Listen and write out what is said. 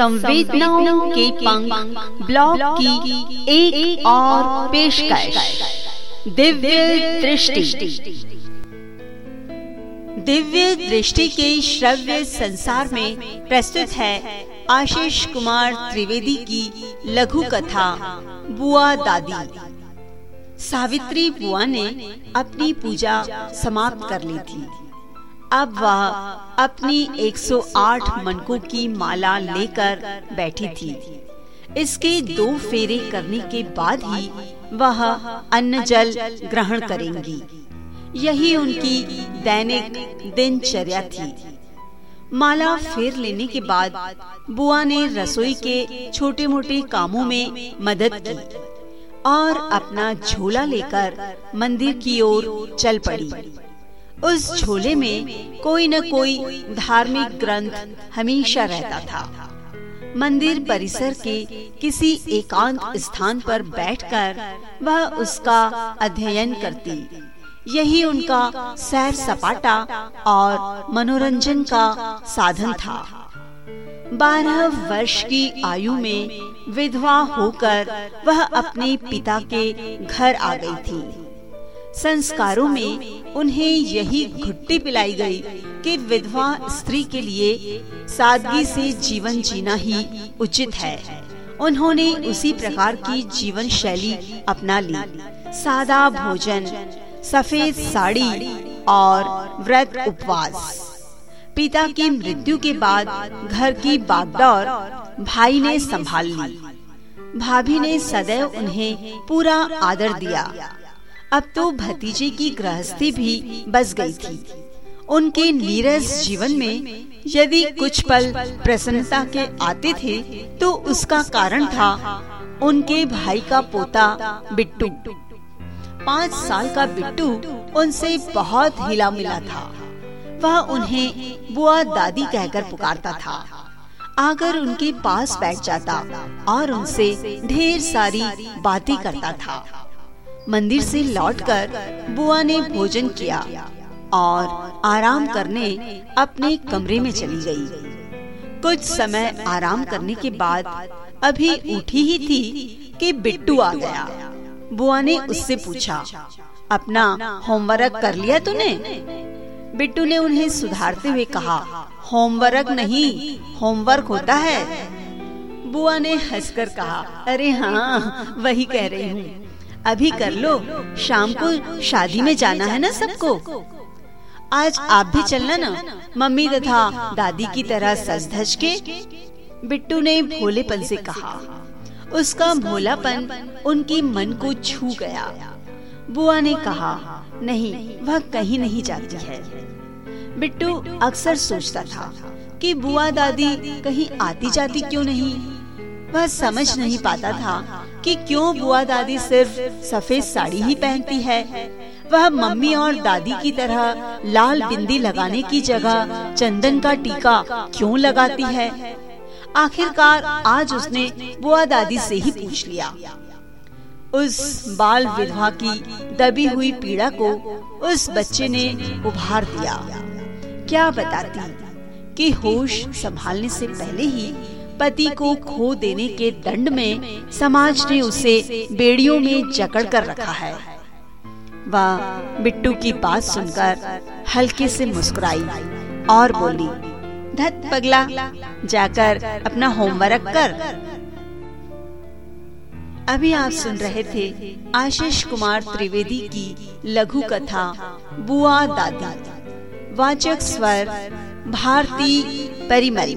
संवेदनाओं के पंख ब्लॉग की एक, एक और पेशकश। दिव्य दृष्टि। दिव्य दृष्टि के श्रव्य संसार में प्रस्तुत है आशीष कुमार त्रिवेदी की लघु कथा बुआ दादी। सावित्री बुआ ने अपनी पूजा समाप्त कर ली थी। अब वह अपनी 108 मनकों की माला लेकर बैठी थी। इसके दो फेरे करने के बाद ही वह अन्न जल ग्रहण करेंगी। यही उनकी दैनिक दिनचर्या थी। माला फेर लेने के बाद बुआ ने रसोई के छोटे मोटे कामों में मदद की और अपना झोला लेकर मंदिर की ओर चल पड़ी। उस झोले में कोई न कोई धार्मिक ग्रंथ हमेशा रहता था। मंदिर परिसर के किसी एकांत स्थान पर बैठकर वह उसका अध्ययन करती। यही उनका सैर सपाटा और मनोरंजन का साधन था। बारह वर्ष की आयु में विधवा होकर वह अपने पिता के घर आ गई थी। संस्कारों में उन्हें यही घुट्टी पिलाई गई कि विधवा स्त्री के लिए सादगी से जीवन जीना ही उचित है। उन्होंने उसी प्रकार की जीवन शैली अपना ली। सादा भोजन, सफ़ेद साड़ी और व्रत उपवास। पिता की मृत्यु के बाद घर की बागडोर भाई ने संभाल ली। भाभी ने सदैव उन्हें पूरा आदर दिया। अब तो भतीजे की गृहस्थी भी बस गई थी। उनके नीरस जीवन में यदि कुछ पल प्रसन्नता के आते थे तो उसका कारण था उनके भाई का पोता बिट्टू। पाँच साल का बिट्टू उनसे बहुत हिला मिला था। वह उन्हें बुआ दादी कहकर पुकारता था। आकर उनके पास बैठ जाता और उनसे ढेर सारी बातें करता था। मंदिर से लौटकर बुआ ने भोजन किया और आराम करने अपने कमरे में चली गई। कुछ समय आराम करने के बाद अभी उठी ही थी कि बिट्टू आ गया। बुआ ने उससे पूछा अपना होमवर्क कर लिया तूने? बिट्टू ने उन्हें सुधारते हुए कहा होमवर्क नहीं होमवर्क होता है। बुआ ने हंसकर कहा अरे हाँ वही कह रही हूँ। अभी कर लो। शाम को शादी में जाना है ना सबको। आज आप भी चलना ना। मम्मी तथा दादी की तरह सज धज के। बिट्टू ने भोलेपन से कहा। उसका भोलापन उनकी मन को छू गया। बुआ ने कहा नहीं वह कहीं नहीं जाती है। बिट्टू अक्सर सोचता था कि बुआ दादी कहीं आती जाती क्यों नहीं? वह समझ नहीं पाता था। कि क्यों बुआ दादी सिर्फ़ सफ़ेद साड़ी ही पहनती है? वह मम्मी और दादी की तरह लाल बिंदी लगाने की जगह चंदन का टीका क्यों लगाती है? आखिरकार आज उसने बुआ दादी से ही पूछ लिया। उस बाल विधवा की दबी हुई पीड़ा को उस बच्चे ने उभार दिया। क्या बताती कि होश संभालने से पहले ही पति को खो देने के दंड में समाज ने उसे बेड़ियों में जकड़ कर रखा है। वह, बिट्टू की बात सुनकर हल्के से मुस्कुराई और बोली, धत पगला, जाकर अपना होमवर्क कर। अभी आप सुन रहे थे आशीष कुमार त्रिवेदी की लघु कथा, बुआ दादी। वाचक स्वर, भारती परिमरी